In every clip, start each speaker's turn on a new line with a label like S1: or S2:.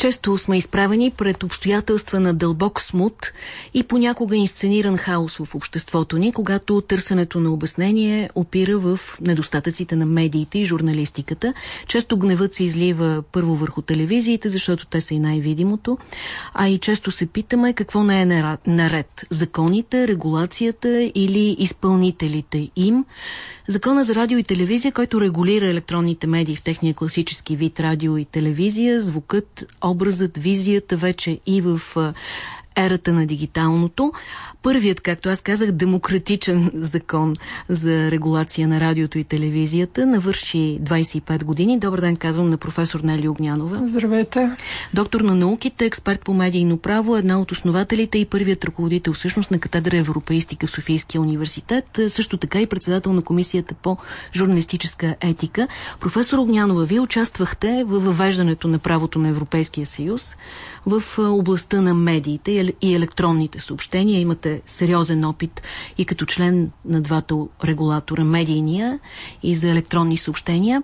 S1: Често сме изправени пред обстоятелства на дълбок смут и понякога инсцениран хаос в обществото ни, когато търсенето на обяснение опира в недостатъците на медиите и журналистиката. Често гневът се излива първо върху телевизиите, защото те са и най-видимото, а и често се питаме какво не е наред. Законите, регулацията или изпълнителите им. Закона за радио и телевизия, който регулира електронните медии в техния класически вид радио и телевизия, звукът, образът, визията вече и в ерата на дигиталното. Първият, както аз казах, демократичен закон за регулация на радиото и телевизията навърши 25 години. Добър ден, казвам на професор Нели Огнянова.
S2: Здравейте.
S1: Доктор на науките, експерт по медийно право, една от основателите и първият ръководител всъщност на катедра европеистика в Софийския университет, също така и председател на комисията по журналистическа етика. Професор Огнянова, вие участвахте в въвеждането на правото на Европейския съюз в областта на медиите и електронните съобщения. Имате сериозен опит и като член на двата регулатора, медийния и за електронни съобщения.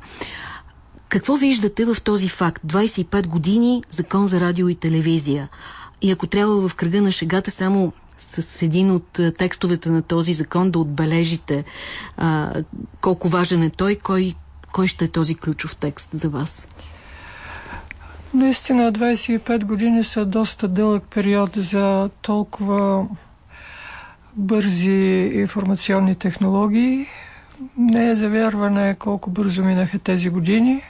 S1: Какво виждате в този факт? 25 години закон за радио и телевизия. И ако трябва в кръга на шегата само с един от текстовете на този закон да отбележите а, колко важен е той, кой, кой ще е този ключов текст за вас?
S2: Наистина 25 години са доста дълъг период за толкова бързи информационни технологии. Не е завярване колко бързо минаха тези години.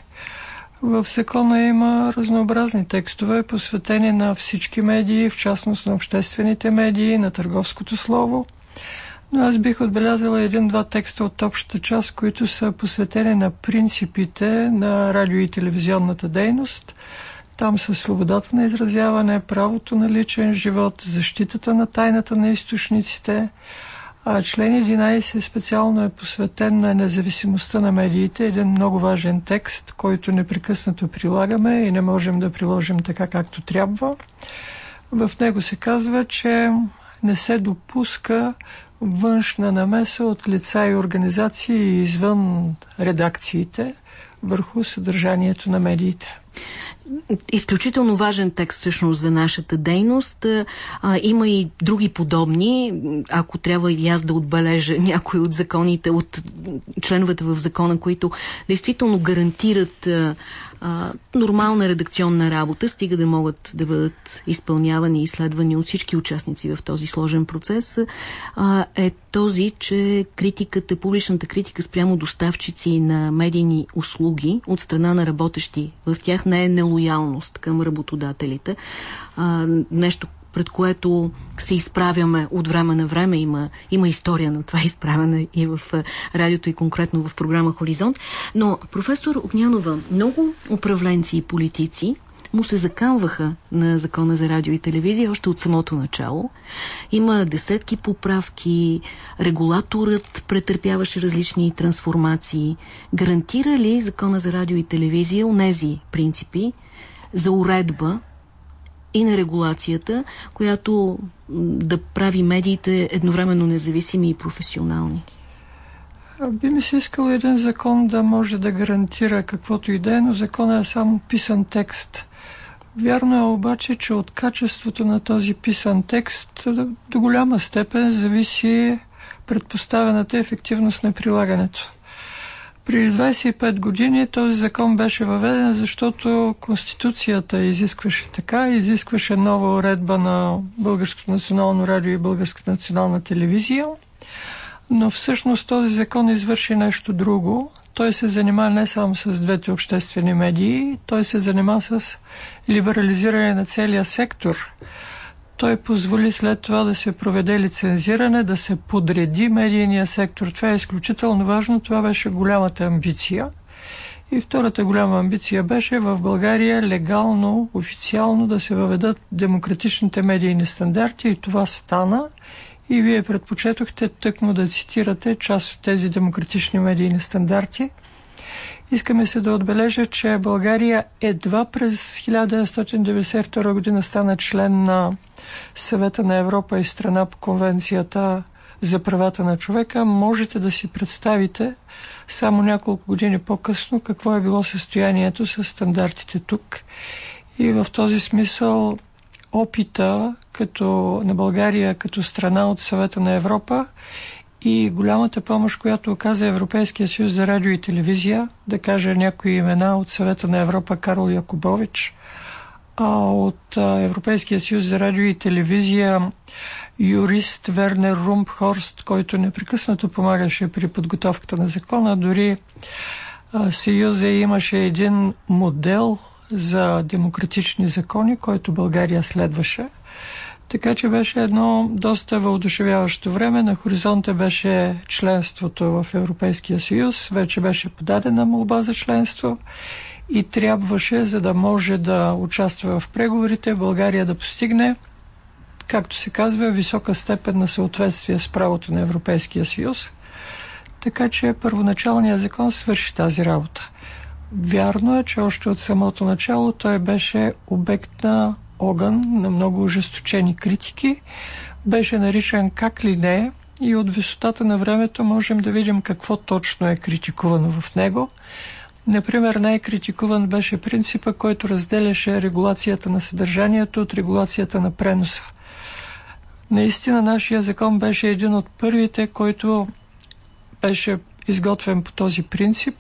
S2: В закона има разнообразни текстове, посветени на всички медии, в частност на обществените медии, на търговското слово. Но аз бих отбелязала един-два текста от общата част, които са посветени на принципите на радио и телевизионната дейност – там са свободата на изразяване, правото на личен живот, защитата на тайната на източниците. А член 11 специално е посветен на независимостта на медиите. Един много важен текст, който непрекъснато прилагаме и не можем да приложим така както трябва. В него се казва, че не се допуска външна намеса от лица и организации извън редакциите върху съдържанието на медиите
S1: изключително важен текст всъщност за нашата дейност. А, има и други подобни. Ако трябва и аз да отбележа някои от законите, от членовете в закона, които действително гарантират а, а, нормална редакционна работа, стига да могат да бъдат изпълнявани и изследвани от всички участници в този сложен процес, а, е този, че критиката, публичната критика спрямо доставчици на медийни услуги от страна на работещи в тях не е нелоялност към работодателите. А, нещо, пред което се изправяме от време на време. Има, има история на това изправяне и в радиото и конкретно в програма Хоризонт. Но, професор Огнянова, много управленци и политици му се заканваха на закона за радио и телевизия още от самото начало. Има десетки поправки, регулаторът претърпяваше различни трансформации. Гарантира ли закона за радио и телевизия онези принципи за уредба и на регулацията, която да прави медиите едновременно независими и професионални?
S2: Би ми се искал един закон да може да гарантира каквото и да е, но законът е само писан текст. Вярно е обаче, че от качеството на този писан текст до голяма степен зависи предпоставената ефективност на прилагането. При 25 години този закон беше въведен, защото Конституцията изискваше така, изискваше нова уредба на Българското национално радио и Българската национална телевизия, но всъщност този закон извърши нещо друго. Той се занима не само с двете обществени медии, той се занима с либерализиране на целия сектор – той позволи след това да се проведе лицензиране, да се подреди медийния сектор. Това е изключително важно. Това беше голямата амбиция. И втората голяма амбиция беше в България легално, официално да се въведат демократичните медийни стандарти и това стана. И вие предпочетохте тъкмо да цитирате част от тези демократични медийни стандарти. Искаме се да отбележа, че България едва през 1992 година стана член на Съвета на Европа и страна по конвенцията за правата на човека, можете да си представите само няколко години по-късно какво е било състоянието с стандартите тук. И в този смисъл опита като, на България като страна от съвета на Европа и голямата помощ, която оказа Европейския съюз за радио и телевизия, да кажа някои имена от съвета на Европа Карл Якубович, а от Европейския съюз за радио и телевизия юрист Вернер Румпхорст, който непрекъснато помагаше при подготовката на закона. Дори Съюза имаше един модел за демократични закони, който България следваше. Така че беше едно доста въодушевяващо време. На хоризонта беше членството в Европейския съюз. Вече беше подадена молба за членство и трябваше, за да може да участва в преговорите, България да постигне, както се казва, висока степен на съответствие с правото на Европейския съюз. Така че първоначалният закон свърши тази работа. Вярно е, че още от самото начало той беше обект на огън, на много ожесточени критики. Беше наричан как ли не и от висотата на времето можем да видим какво точно е критикувано в него. Например, най-критикуван беше принципа, който разделяше регулацията на съдържанието от регулацията на преноса. Наистина нашия закон беше един от първите, който беше изготвен по този принцип.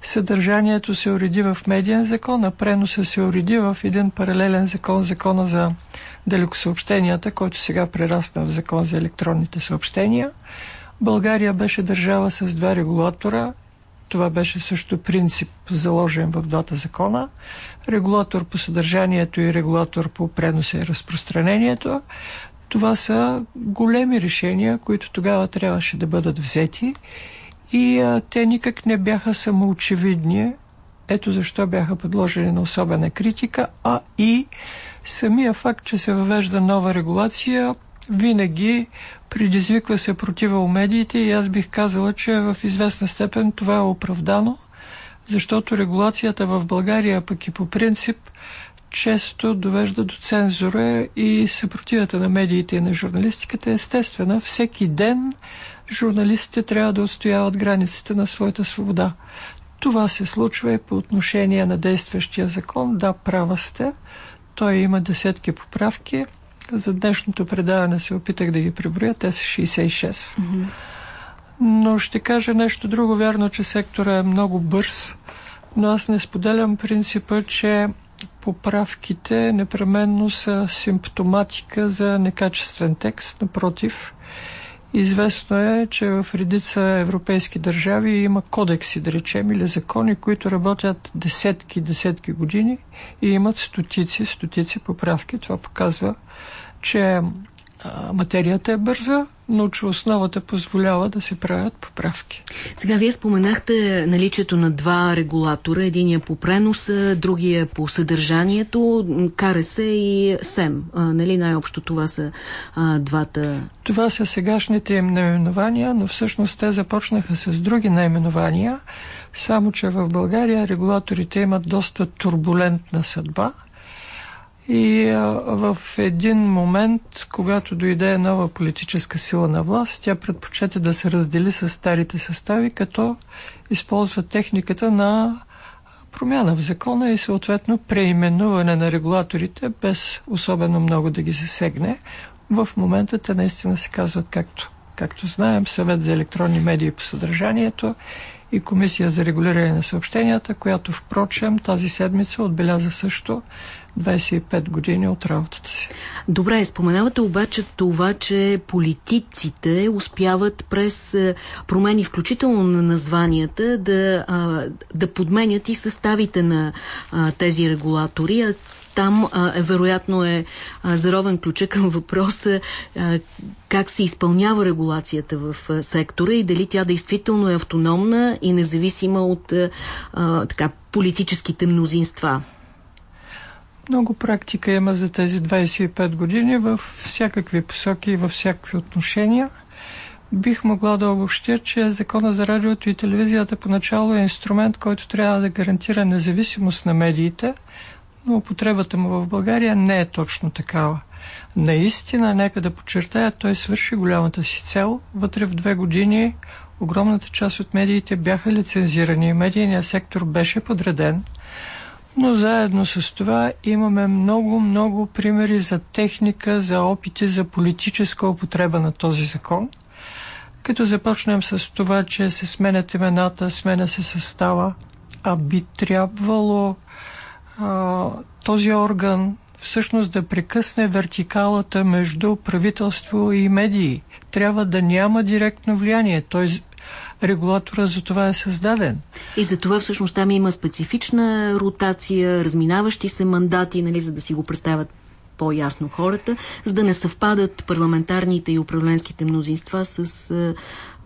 S2: Съдържанието се уреди в медиен закон, а преноса се уреди в един паралелен закон, закона за далекосъобщенията, който сега прерасна в закон за електронните съобщения. България беше държава с два регулатора. Това беше също принцип заложен в двата закона. Регулатор по съдържанието и регулатор по преноса и разпространението. Това са големи решения, които тогава трябваше да бъдат взети и а, те никак не бяха самоочевидни. Ето защо бяха подложени на особена критика, а и самия факт, че се въвежда нова регулация, винаги предизвиква се протива у медиите и аз бих казала, че в известна степен това е оправдано, защото регулацията в България пък и по принцип често довежда до цензура и съпротивата на медиите и на журналистиката е естествена. Всеки ден журналистите трябва да отстояват границите на своята свобода. Това се случва и по отношение на действащия закон. Да, права сте. Той има десетки поправки. За днешното предаване се опитах да ги приброя. Те са 66. Mm-hmm. Но ще кажа нещо друго. Вярно, че сектора е много бърз, но аз не споделям принципа, че поправките непременно са симптоматика за некачествен текст. Напротив, Известно е, че в редица европейски държави има кодекси, да речем, или закони, които работят десетки, десетки години и имат стотици, стотици поправки. Това показва, че материята е бърза, но че основата позволява да се правят поправки.
S1: Сега вие споменахте наличието на два регулатора. Единия по преноса, другия по съдържанието, КРС и СЕМ. А, нали най-общо това са а, двата...
S2: Това са сегашните им наименования, но всъщност те започнаха с други наименования, само че в България регулаторите имат доста турбулентна съдба – и а, в един момент, когато дойде нова политическа сила на власт, тя предпочете да се раздели с старите състави, като използва техниката на промяна в закона и съответно преименуване на регулаторите, без особено много да ги засегне. В момента те наистина се казват както, както знаем, съвет за електронни медии по съдържанието и Комисия за регулиране на съобщенията, която впрочем тази седмица отбеляза също 25 години от работата си.
S1: Добре, споменавате обаче това, че политиците успяват през промени, включително на названията, да, да подменят и съставите на тези регулатори. Там а, вероятно е а, заровен ключа към въпроса а, как се изпълнява регулацията в а, сектора и дали тя действително е автономна и независима от а, така, политическите мнозинства.
S2: Много практика има за тези 25 години в всякакви посоки и във всякакви отношения. Бих могла да обобщя, че Закона за радиото и телевизията поначало е инструмент, който трябва да гарантира независимост на медиите, но употребата му в България не е точно такава. Наистина, нека да подчертая, той свърши голямата си цел. Вътре в две години огромната част от медиите бяха лицензирани, медийният сектор беше подреден. Но заедно с това имаме много, много примери за техника, за опити за политическа употреба на този закон. Като започнем с това, че се сменят имената, сменя се състава, а би трябвало а, този орган всъщност да прекъсне вертикалата между правителство и медии. Трябва да няма директно влияние. Т.е. регулатора за това е създаден.
S1: И за това всъщност там има специфична ротация, разминаващи се мандати, нали, за да си го представят по-ясно хората, за да не съвпадат парламентарните и управленските мнозинства с а,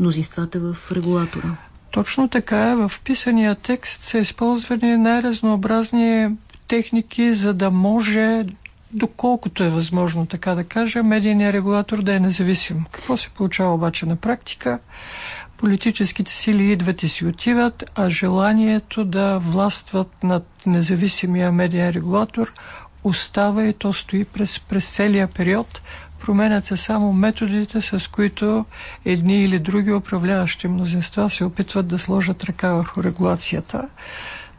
S1: мнозинствата в регулатора.
S2: Точно така е. В писания текст са използвани най-разнообразни техники, за да може, доколкото е възможно така да кажа, медийният регулатор да е независим. Какво се получава обаче на практика? Политическите сили идват и си отиват, а желанието да властват над независимия медиен регулатор остава и то стои през, през целия период. Променят се само методите, с които едни или други управляващи мнозинства се опитват да сложат ръка върху регулацията.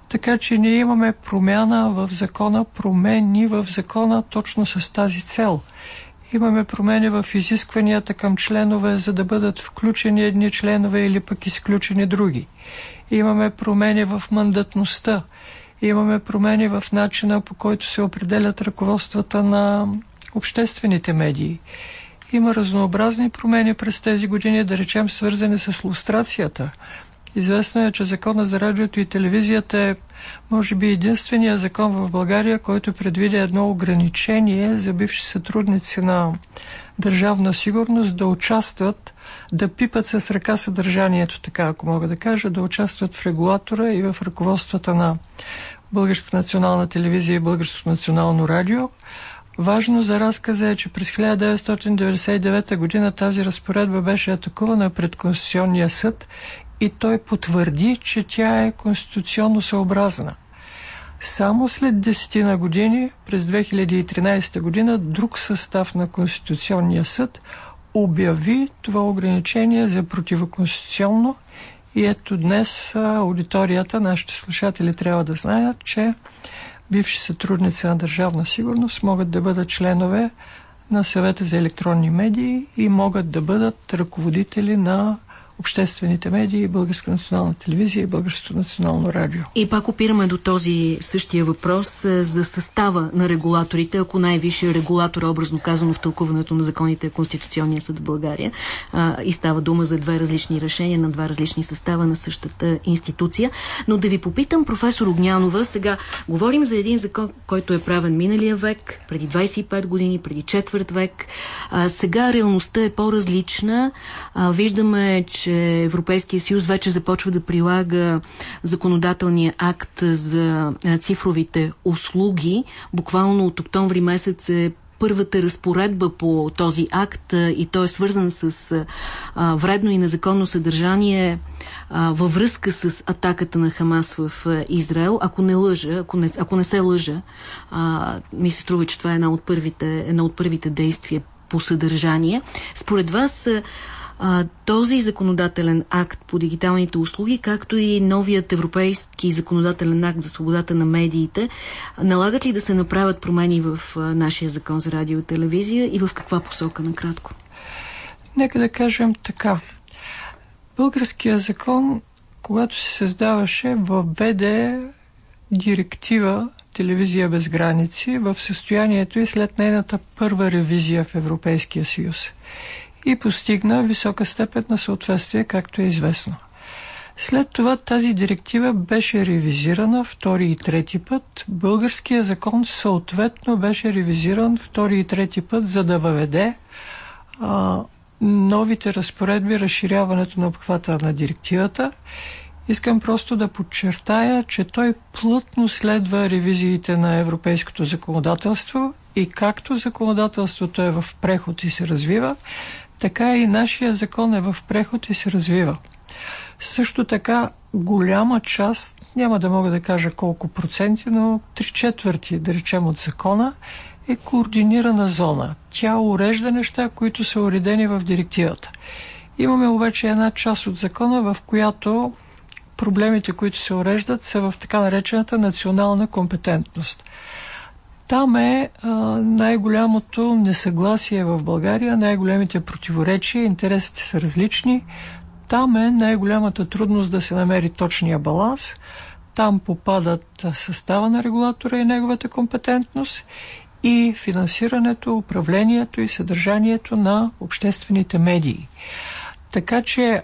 S2: Така че ние имаме промяна в закона, промени в закона точно с тази цел. Имаме промени в изискванията към членове, за да бъдат включени едни членове или пък изключени други. Имаме промени в мандатността. Имаме промени в начина по който се определят ръководствата на обществените медии. Има разнообразни промени през тези години, да речем свързани с лустрацията – Известно е, че закона за радиото и телевизията е, може би, единствения закон в България, който предвиди едно ограничение за бивши сътрудници на държавна сигурност да участват, да пипат с ръка съдържанието, така ако мога да кажа, да участват в регулатора и в ръководствата на Българската национална телевизия и Българското национално радио. Важно за разказа е, че през 1999 година тази разпоредба беше атакувана пред Конституционния съд и той потвърди, че тя е конституционно съобразна. Само след 10 на години, през 2013 година, друг състав на Конституционния съд обяви това ограничение за противоконституционно и ето днес аудиторията, нашите слушатели трябва да знаят, че бивши сътрудници на Държавна сигурност могат да бъдат членове на съвета за електронни медии и могат да бъдат ръководители на обществените медии, Българска национална телевизия и Българското национално радио.
S1: И пак опираме до този същия въпрос е, за състава на регулаторите, ако най-висшия регулатор, образно казано в тълкуването на законите е Конституционния съд в България а, и става дума за две различни решения на два различни състава на същата институция. Но да ви попитам, професор Огнянова, сега говорим за един закон, който е правен миналия век, преди 25 години, преди четвърт век. А, сега реалността е по-различна. Виждаме, че че Европейския съюз вече започва да прилага законодателния акт за цифровите услуги. Буквално от октомври месец е първата разпоредба по този акт и той е свързан с а, вредно и незаконно съдържание а, във връзка с атаката на Хамас в а, Израел. Ако не лъжа, ако не, ако не се лъжа, а, ми се струва, че това е една от първите, една от първите действия по съдържание. Според вас а, този законодателен акт по дигиталните услуги, както и новият европейски законодателен акт за свободата на медиите, налагат ли да се направят промени в а, нашия закон за радио и телевизия и в каква посока накратко?
S2: Нека да кажем така. Българския закон, когато се създаваше, въведе директива телевизия без граници в състоянието и след нейната първа ревизия в Европейския съюз и постигна висока степен на съответствие, както е известно. След това тази директива беше ревизирана втори и трети път. Българския закон съответно беше ревизиран втори и трети път, за да въведе а, новите разпоредби, разширяването на обхвата на директивата. Искам просто да подчертая, че той плътно следва ревизиите на европейското законодателство и както законодателството е в преход и се развива, така и нашия закон е в преход и се развива. Също така голяма част, няма да мога да кажа колко проценти, но три четвърти, да речем, от закона е координирана зона. Тя урежда неща, които са уредени в директивата. Имаме обаче една част от закона, в която проблемите, които се уреждат, са в така наречената национална компетентност. Там е най-голямото несъгласие в България, най-големите противоречия, интересите са различни. Там е най-голямата трудност да се намери точния баланс. Там попадат състава на регулатора и неговата компетентност и финансирането, управлението и съдържанието на обществените медии. Така че,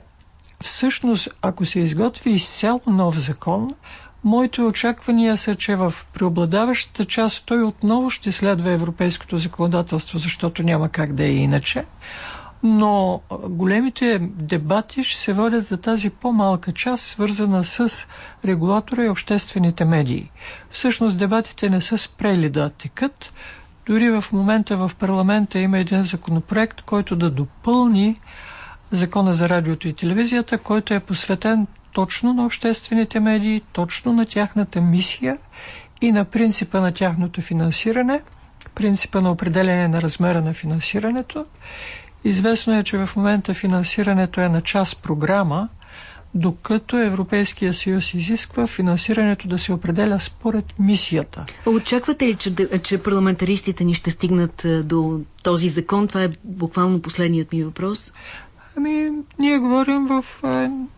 S2: всъщност, ако се изготви изцяло нов закон, моите очаквания са, че в преобладаващата част той отново ще следва европейското законодателство, защото няма как да е иначе но големите дебати ще се водят за тази по-малка част, свързана с регулатора и обществените медии. Всъщност дебатите не са спрели да текат. Дори в момента в парламента има един законопроект, който да допълни закона за радиото и телевизията, който е посветен точно на обществените медии, точно на тяхната мисия и на принципа на тяхното финансиране, принципа на определение на размера на финансирането Известно е, че в момента финансирането е на част програма, докато Европейския съюз изисква финансирането да се определя според мисията.
S1: Очаквате ли, че, че парламентаристите ни ще стигнат е, до този закон? Това е буквално последният ми въпрос.
S2: Ами, ние говорим в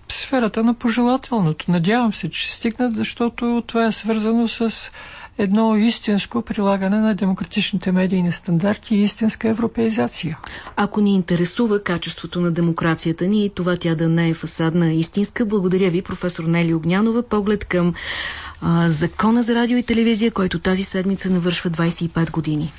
S2: сферата на пожелателното. Надявам се, че стигнат, защото това е свързано с едно истинско прилагане на демократичните медийни стандарти и истинска европеизация.
S1: Ако ни интересува качеството на демокрацията ни това тя да не е фасадна, истинска, благодаря ви, професор Нели Огнянова. Поглед към а, закона за радио и телевизия, който тази седмица навършва 25 години.